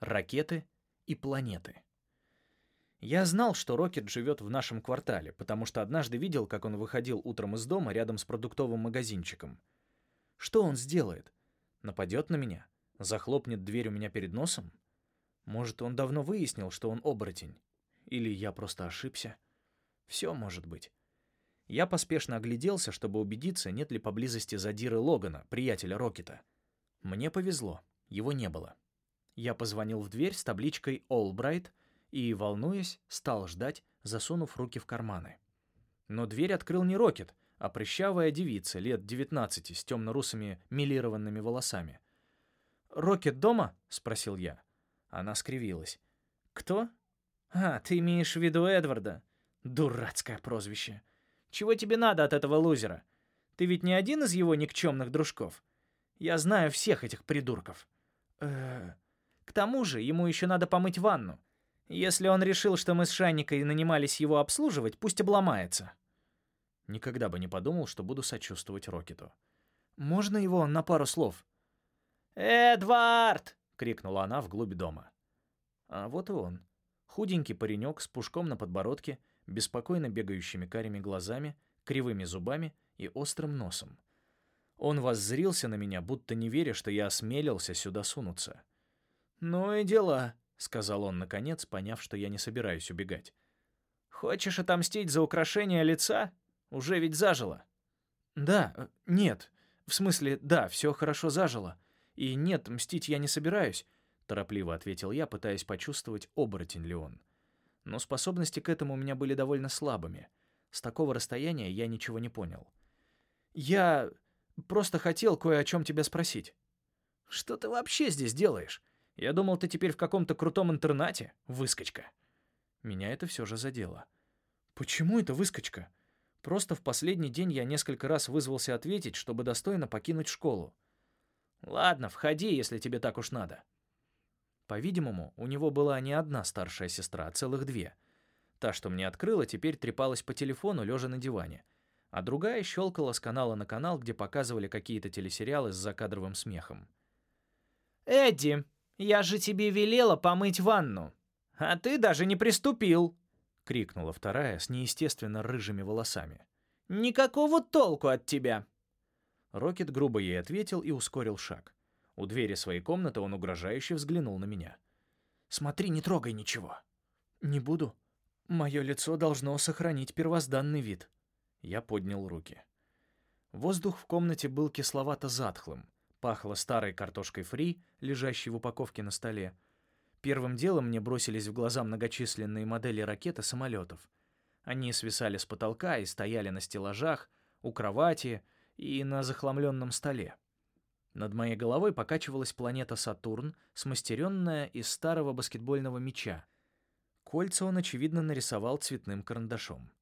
ракеты и планеты. Я знал, что Рокет живет в нашем квартале, потому что однажды видел, как он выходил утром из дома рядом с продуктовым магазинчиком. Что он сделает? Нападет на меня? Захлопнет дверь у меня перед носом? Может, он давно выяснил, что он оборотень? Или я просто ошибся? Все может быть. Я поспешно огляделся, чтобы убедиться, нет ли поблизости задиры Логана, приятеля Рокета. Мне повезло, его не было. Я позвонил в дверь с табличкой «Олбрайт» и, волнуясь, стал ждать, засунув руки в карманы. Но дверь открыл не Рокет, а прыщавая девица лет 19 с темно-русыми милированными волосами. «Рокет дома?» — спросил я. Она скривилась. «Кто?» «А, ты имеешь в виду Эдварда?» «Дурацкое прозвище. Чего тебе надо от этого лузера? Ты ведь не один из его никчемных дружков? Я знаю всех этих придурков». «Э-э...» К тому же ему еще надо помыть ванну. Если он решил, что мы с Шанникой нанимались его обслуживать, пусть обломается. Никогда бы не подумал, что буду сочувствовать Рокету. «Можно его на пару слов?» «Эдвард!» — крикнула она вглубь дома. А вот и он. Худенький паренек с пушком на подбородке, беспокойно бегающими карими глазами, кривыми зубами и острым носом. Он воззрился на меня, будто не веря, что я осмелился сюда сунуться. «Ну и дела», — сказал он наконец, поняв, что я не собираюсь убегать. «Хочешь отомстить за украшение лица? Уже ведь зажило». «Да, э, нет. В смысле, да, все хорошо зажило. И нет, мстить я не собираюсь», — торопливо ответил я, пытаясь почувствовать, оборотень ли он. Но способности к этому у меня были довольно слабыми. С такого расстояния я ничего не понял. «Я просто хотел кое о чем тебя спросить». «Что ты вообще здесь делаешь? Я думал, ты теперь в каком-то крутом интернате, выскочка». Меня это все же задело. «Почему это выскочка?» Просто в последний день я несколько раз вызвался ответить, чтобы достойно покинуть школу. «Ладно, входи, если тебе так уж надо». По-видимому, у него была не одна старшая сестра, а целых две. Та, что мне открыла, теперь трепалась по телефону, лежа на диване, а другая щелкала с канала на канал, где показывали какие-то телесериалы с закадровым смехом. «Эдди, я же тебе велела помыть ванну, а ты даже не приступил!» — крикнула вторая с неестественно рыжими волосами. «Никакого толку от тебя!» Рокет грубо ей ответил и ускорил шаг. У двери своей комнаты он угрожающе взглянул на меня. «Смотри, не трогай ничего!» «Не буду. Мое лицо должно сохранить первозданный вид». Я поднял руки. Воздух в комнате был кисловато-затхлым, Пахло старой картошкой фри, лежащей в упаковке на столе. Первым делом мне бросились в глаза многочисленные модели ракет и самолетов. Они свисали с потолка и стояли на стеллажах, у кровати и на захламленном столе. Над моей головой покачивалась планета Сатурн, смастеренная из старого баскетбольного мяча. Кольца он, очевидно, нарисовал цветным карандашом.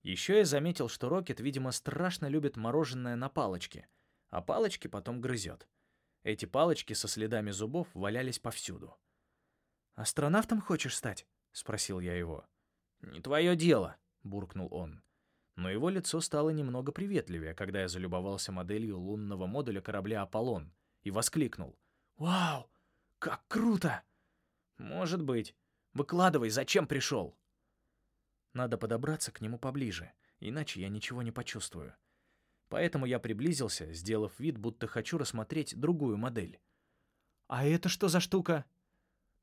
Еще я заметил, что Рокет, видимо, страшно любит мороженое на палочке — а палочки потом грызет. Эти палочки со следами зубов валялись повсюду. «Астронавтом хочешь стать?» — спросил я его. «Не твое дело», — буркнул он. Но его лицо стало немного приветливее, когда я залюбовался моделью лунного модуля корабля «Аполлон» и воскликнул. «Вау! Как круто!» «Может быть. Выкладывай, зачем пришел?» Надо подобраться к нему поближе, иначе я ничего не почувствую. Поэтому я приблизился, сделав вид, будто хочу рассмотреть другую модель. «А это что за штука?»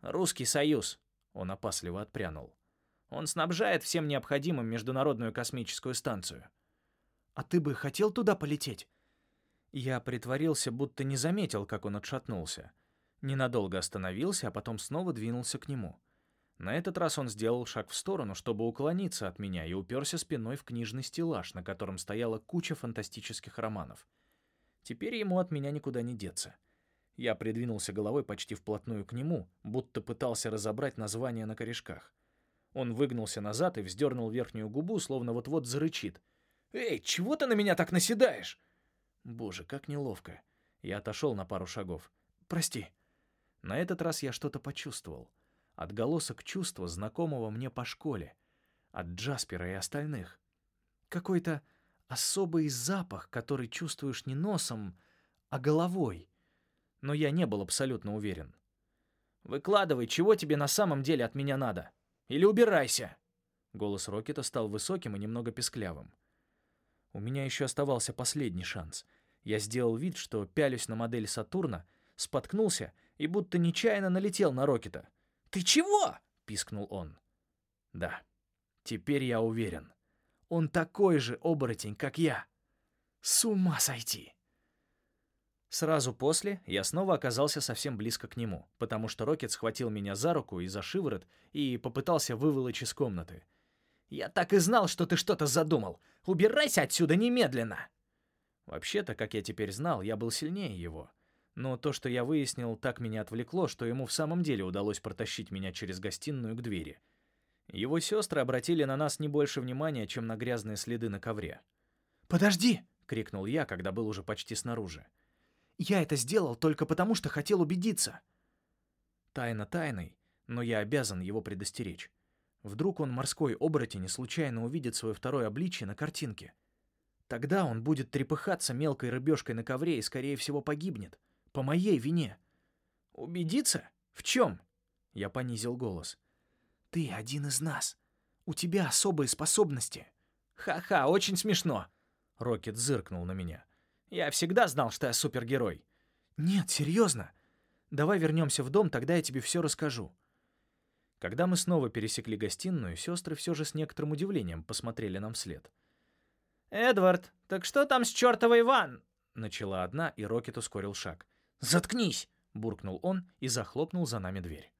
«Русский Союз», — он опасливо отпрянул. «Он снабжает всем необходимым Международную космическую станцию». «А ты бы хотел туда полететь?» Я притворился, будто не заметил, как он отшатнулся. Ненадолго остановился, а потом снова двинулся к нему. На этот раз он сделал шаг в сторону, чтобы уклониться от меня, и уперся спиной в книжный стеллаж, на котором стояла куча фантастических романов. Теперь ему от меня никуда не деться. Я придвинулся головой почти вплотную к нему, будто пытался разобрать названия на корешках. Он выгнулся назад и вздернул верхнюю губу, словно вот-вот зарычит. «Эй, чего ты на меня так наседаешь?» Боже, как неловко. Я отошел на пару шагов. «Прости». На этот раз я что-то почувствовал отголосок чувства, знакомого мне по школе, от Джаспера и остальных. Какой-то особый запах, который чувствуешь не носом, а головой. Но я не был абсолютно уверен. Выкладывай, чего тебе на самом деле от меня надо? Или убирайся!» Голос Рокета стал высоким и немного песклявым. У меня еще оставался последний шанс. Я сделал вид, что пялюсь на модель Сатурна, споткнулся и будто нечаянно налетел на Рокета. «Ты чего?» — пискнул он. «Да, теперь я уверен. Он такой же оборотень, как я. С ума сойти!» Сразу после я снова оказался совсем близко к нему, потому что Рокет схватил меня за руку и за шиворот и попытался выволочь из комнаты. «Я так и знал, что ты что-то задумал! Убирайся отсюда немедленно!» Вообще-то, как я теперь знал, я был сильнее его. Но то, что я выяснил, так меня отвлекло, что ему в самом деле удалось протащить меня через гостиную к двери. Его сестры обратили на нас не больше внимания, чем на грязные следы на ковре. «Подожди!» — крикнул я, когда был уже почти снаружи. Я это сделал только потому, что хотел убедиться. Тайна тайной, но я обязан его предостеречь. Вдруг он, морской оборотень, и случайно увидит свое второе обличье на картинке. Тогда он будет трепыхаться мелкой рыбешкой на ковре и, скорее всего, погибнет. По моей вине. «Убедиться? В чем?» Я понизил голос. «Ты один из нас. У тебя особые способности». «Ха-ха, очень смешно!» Рокет зыркнул на меня. Я всегда знал, что я супергерой. Нет, серьезно. Давай вернемся в дом, тогда я тебе все расскажу. Когда мы снова пересекли гостиную, сестры все же с некоторым удивлением посмотрели нам вслед. «Эдвард, так что там с чертовой ван?» Начала одна, и Рокет ускорил шаг. «Заткнись!» — буркнул он и захлопнул за нами дверь.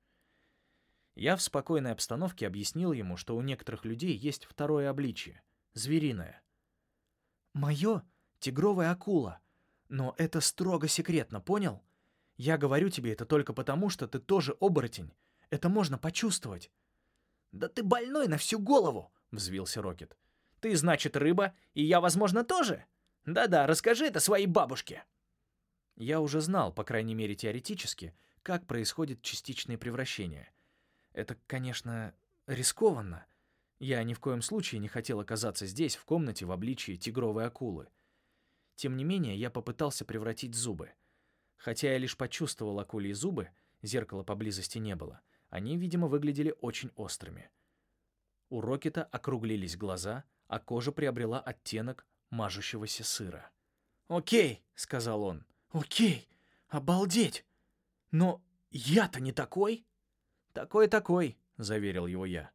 Я в спокойной обстановке объяснил ему, что у некоторых людей есть второе обличие — звериное. «Мое Тигровая акула. Но это строго секретно, понял? Я говорю тебе это только потому, что ты тоже оборотень. Это можно почувствовать. Да ты больной на всю голову, взвился Рокет. Ты, значит, рыба, и я, возможно, тоже? Да-да, расскажи это своей бабушке. Я уже знал, по крайней мере теоретически, как происходит частичное превращение. Это, конечно, рискованно. Я ни в коем случае не хотел оказаться здесь, в комнате, в обличии тигровой акулы. Тем не менее, я попытался превратить зубы. Хотя я лишь почувствовал акульи зубы, зеркала поблизости не было, они, видимо, выглядели очень острыми. У Рокета округлились глаза, а кожа приобрела оттенок мажущегося сыра. «Окей», — сказал он, — «окей, обалдеть! Но я-то не такой!» «Такой-такой», — заверил его я.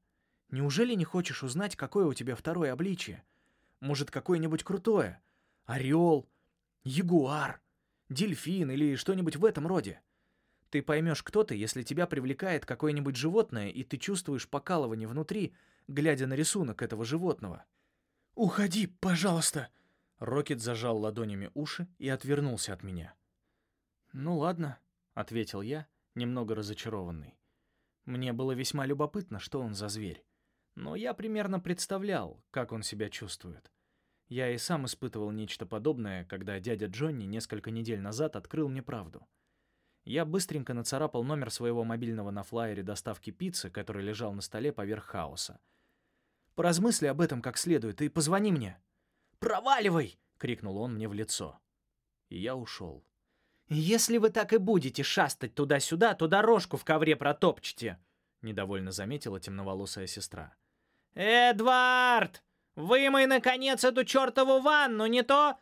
«Неужели не хочешь узнать, какое у тебя второе обличие? Может, какое-нибудь крутое? орел, ягуар, дельфин или что-нибудь в этом роде. Ты поймешь, кто ты, если тебя привлекает какое-нибудь животное, и ты чувствуешь покалывание внутри, глядя на рисунок этого животного. «Уходи, пожалуйста!» Рокет зажал ладонями уши и отвернулся от меня. «Ну ладно», — ответил я, немного разочарованный. Мне было весьма любопытно, что он за зверь. Но я примерно представлял, как он себя чувствует. Я и сам испытывал нечто подобное, когда дядя Джонни несколько недель назад открыл мне правду. Я быстренько нацарапал номер своего мобильного на флайере доставки пиццы, который лежал на столе поверх хаоса. «Поразмысли об этом как следует и позвони мне». «Проваливай!» — крикнул он мне в лицо. И я ушел. «Если вы так и будете шастать туда-сюда, то дорожку в ковре протопчете», — недовольно заметила темноволосая сестра. «Эдвард!» Вымой, наконец, эту чертову ванну, не то...»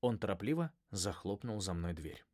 Он торопливо захлопнул за мной дверь.